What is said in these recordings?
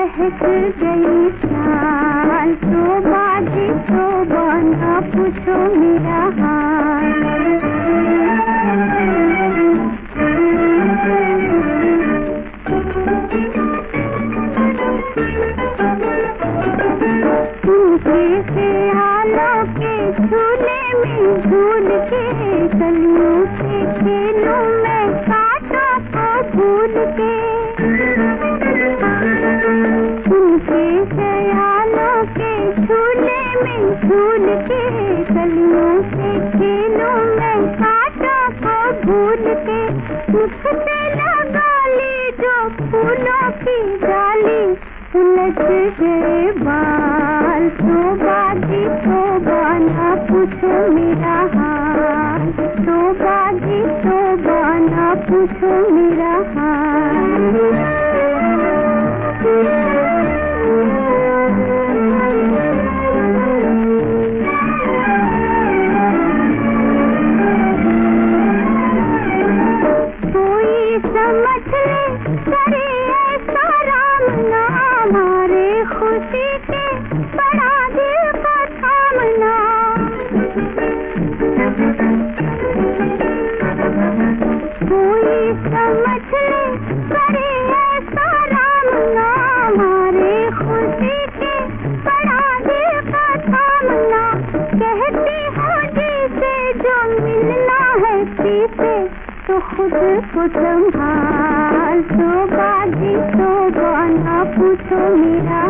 बहक गई साल तो बाजी तो गाना पूछो मेरा हाल। के झूले में झूल के गलियों के खेलों में के गलियों के खेलों में कांटों को भूल के। मुझसे लगा ली जो फूलों की डाली उलझ गए बाल तो बाजी तो गाना पूछो मेरा हाल। तो बाजी तो गाना पूछो खुद को संभाल तो बाजी तो गाना पूछो मेरा।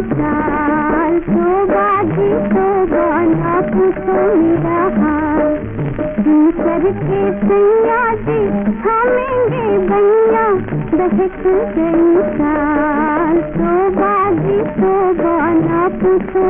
साल तो बाजी तो गाना पूछो मेरा हाल करके सैया जी हमेंगे भैया बहक गई साल। तो बाजी तो गाना पूछो